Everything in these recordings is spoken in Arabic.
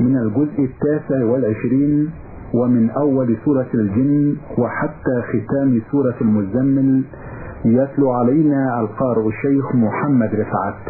من الجزء التاسع والعشرين ومن أول سورة الجن وحتى ختام سورة المزمل يتلو علينا القارئ الشيخ محمد رفعت.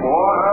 War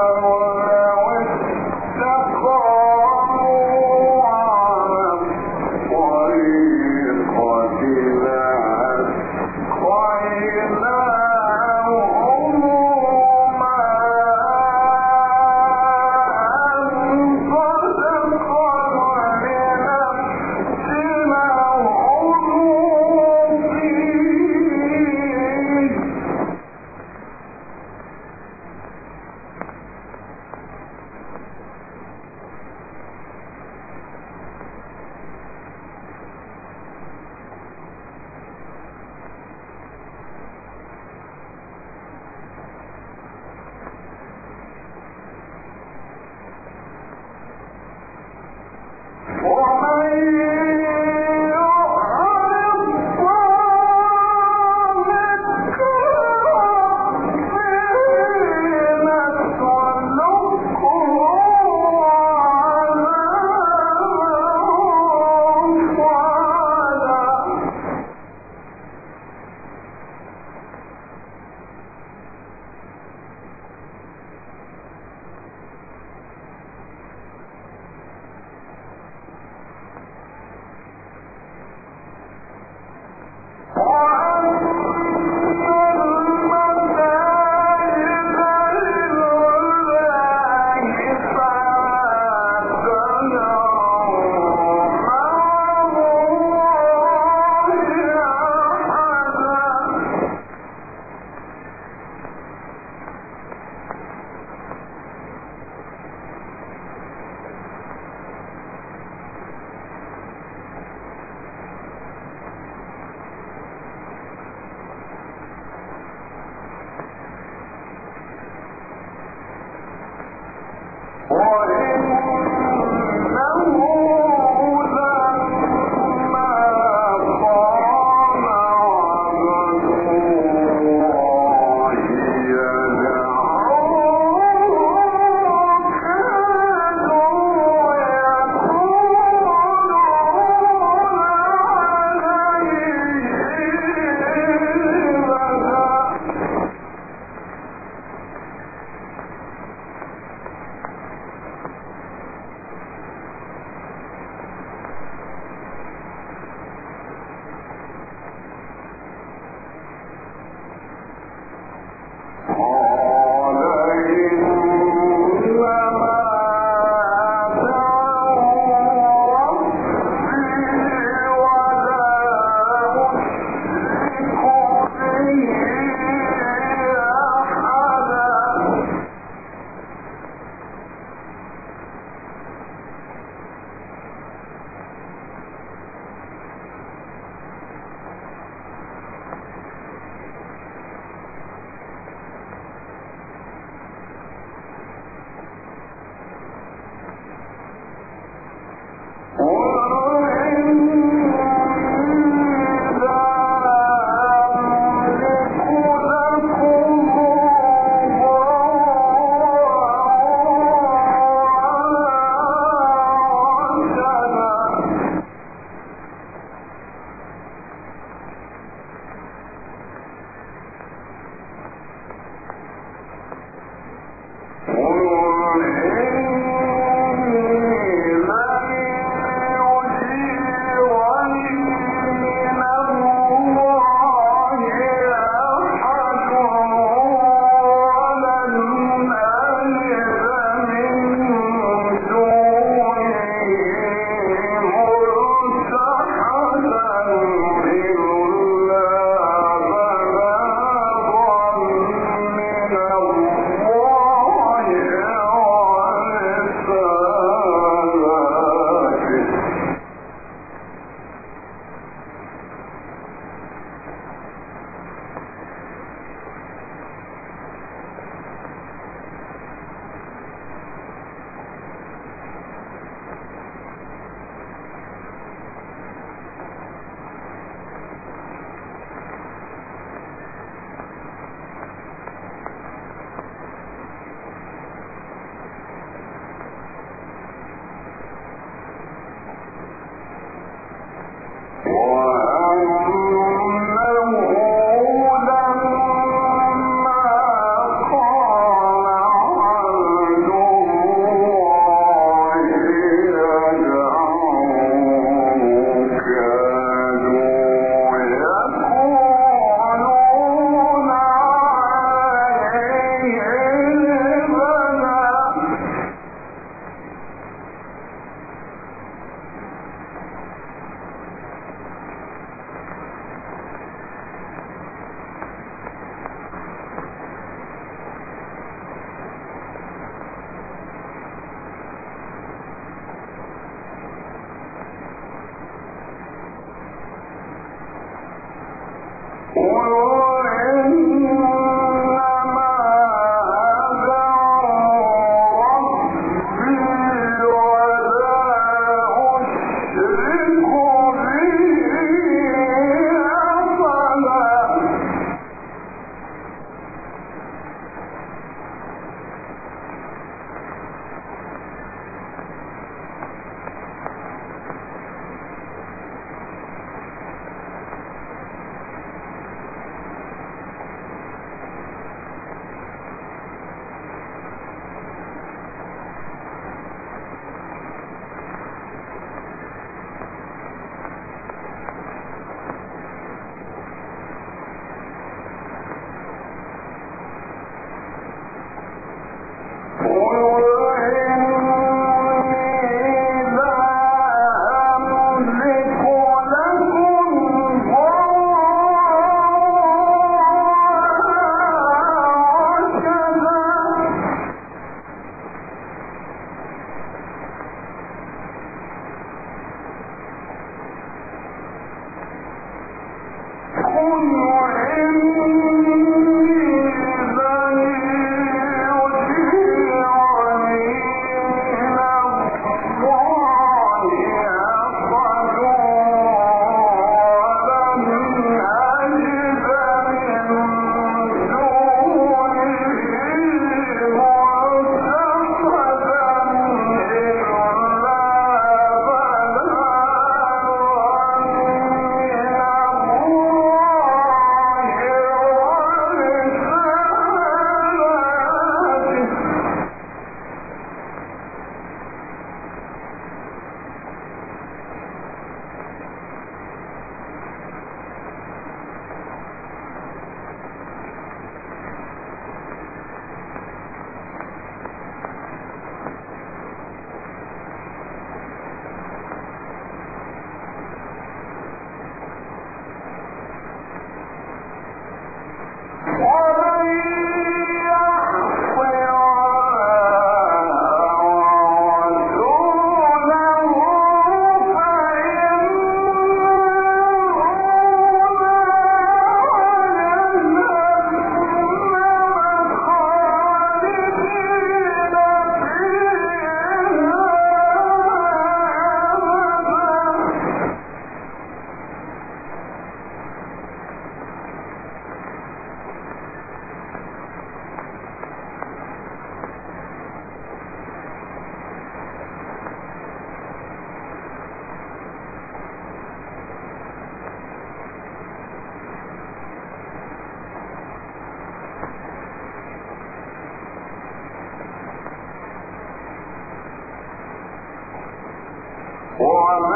war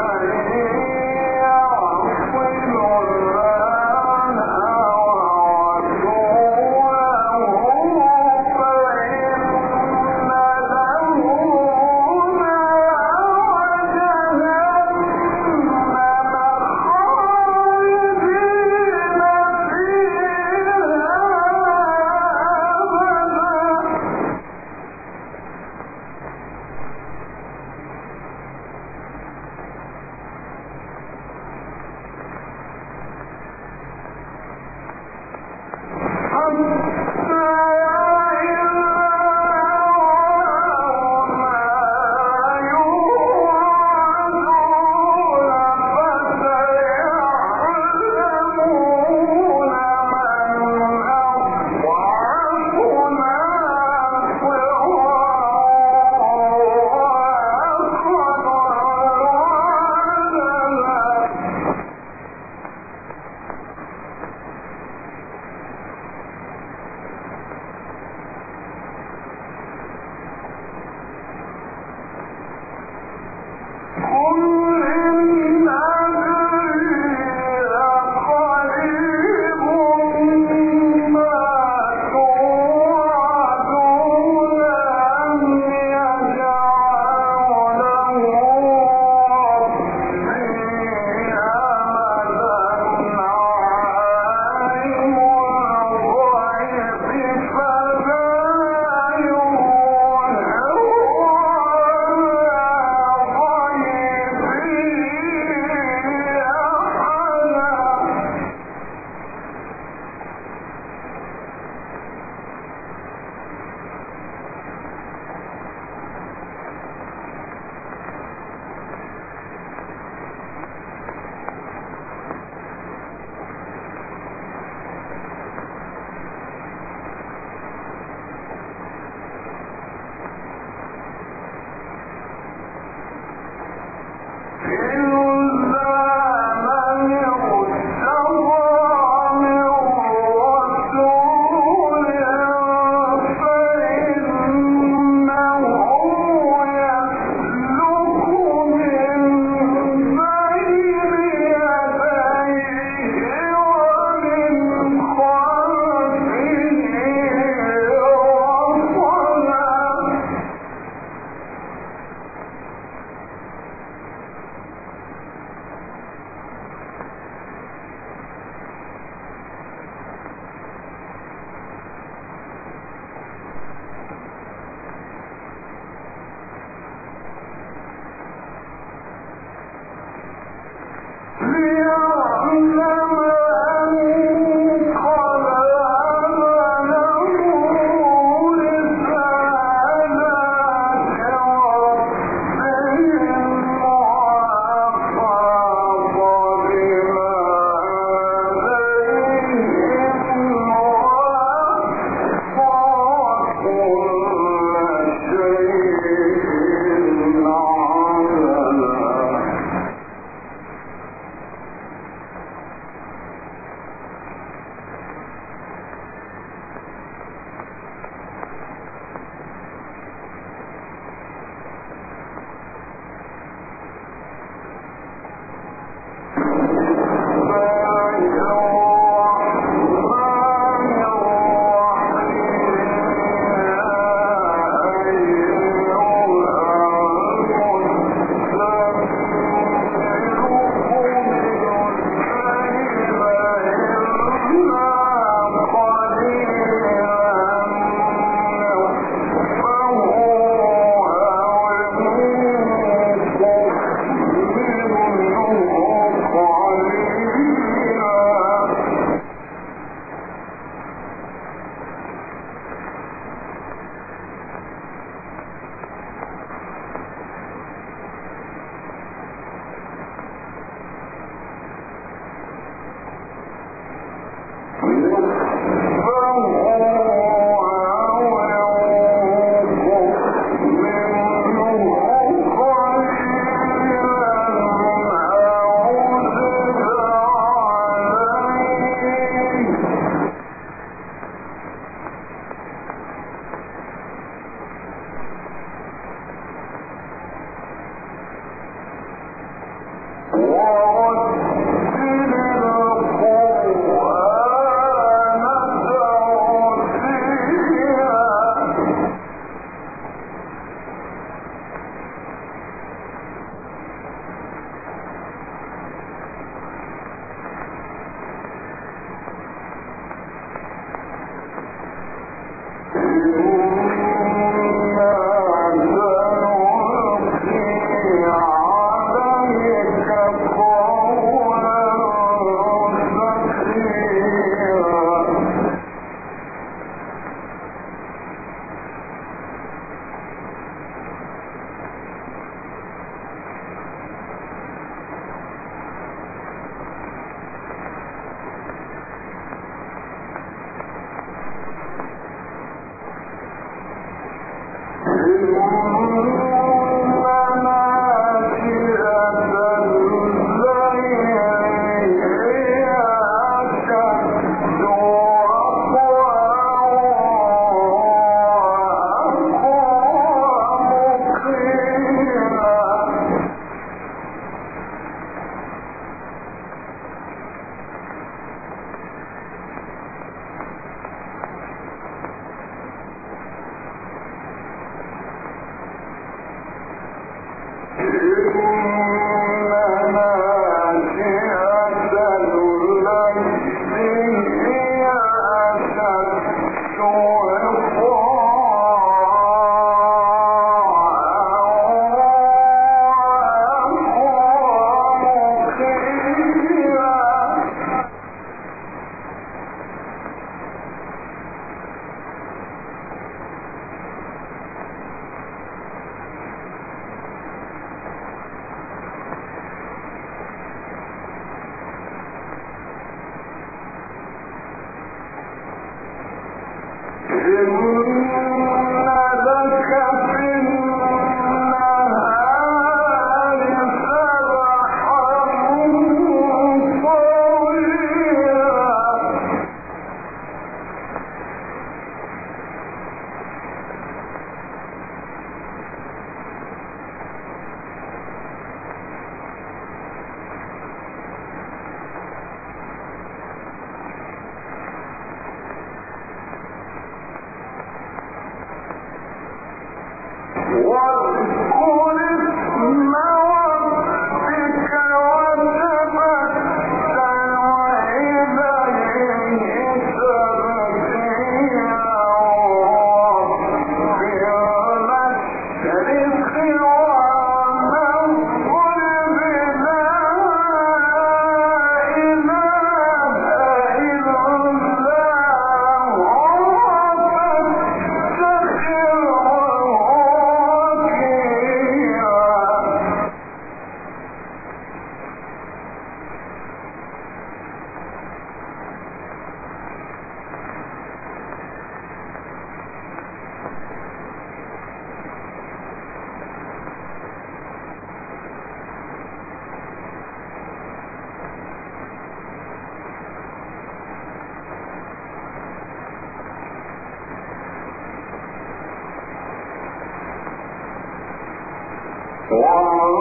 Oh,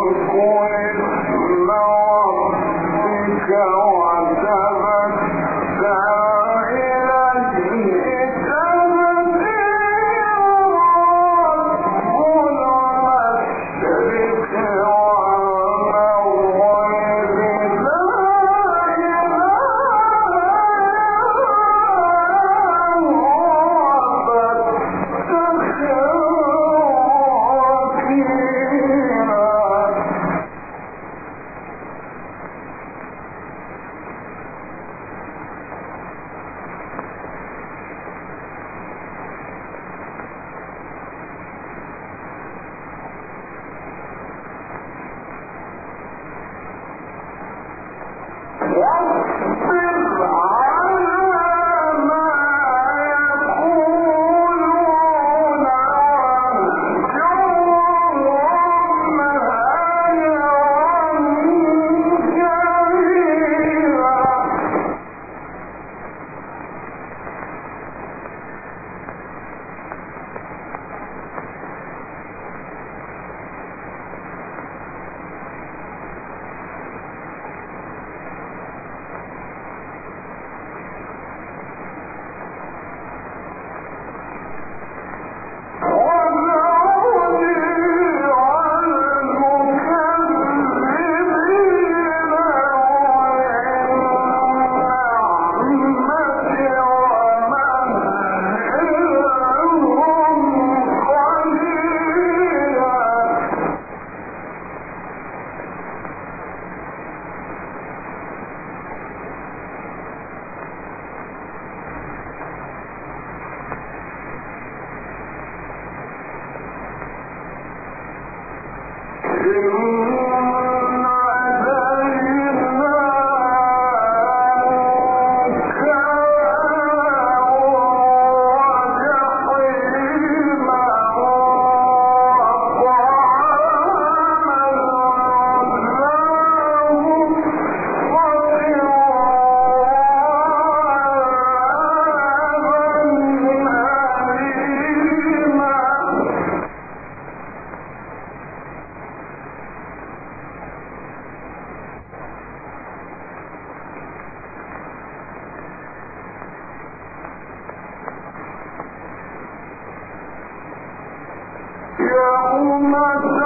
was born, Lord, because. اللهم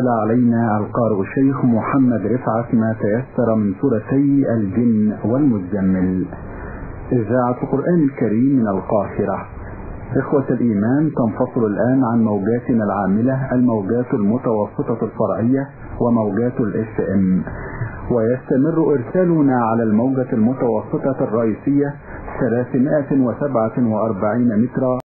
تلا علينا القارئ الشيخ محمد رفعت ما تيسر من سورتي الجن والمزمل. إذاعة القرآن الكريم من القاهرة. إخوة الإيمان تنفصل الآن عن موجاتنا العاملة الموجات المتوسطة الفرعية وموجات ال FM ويستمر إرسالنا على الموجة المتوسطة الرئيسية 347 مترا